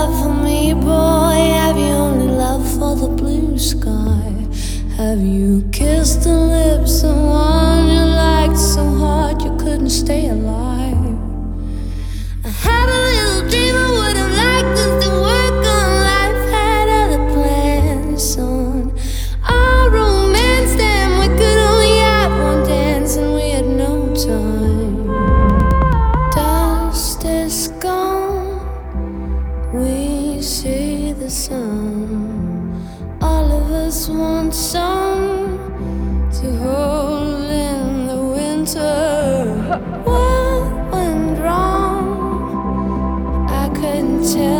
love for me, boy? Have you only love for the blue sky? Have you kissed the lips we see the sun. All of us want some to hold in the winter. What went wrong? I couldn't tell.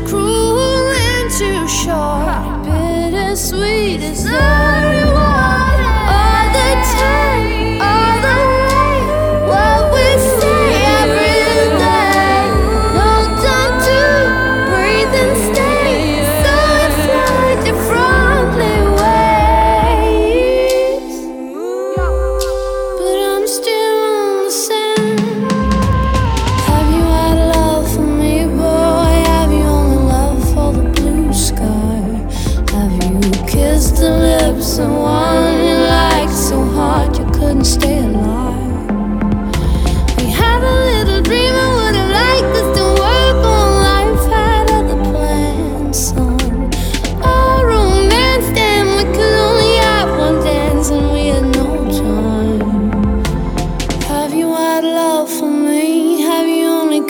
cruel and too short, bittersweet is love.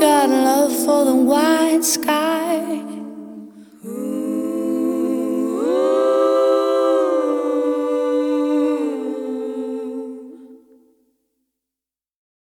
got love for the wide sky.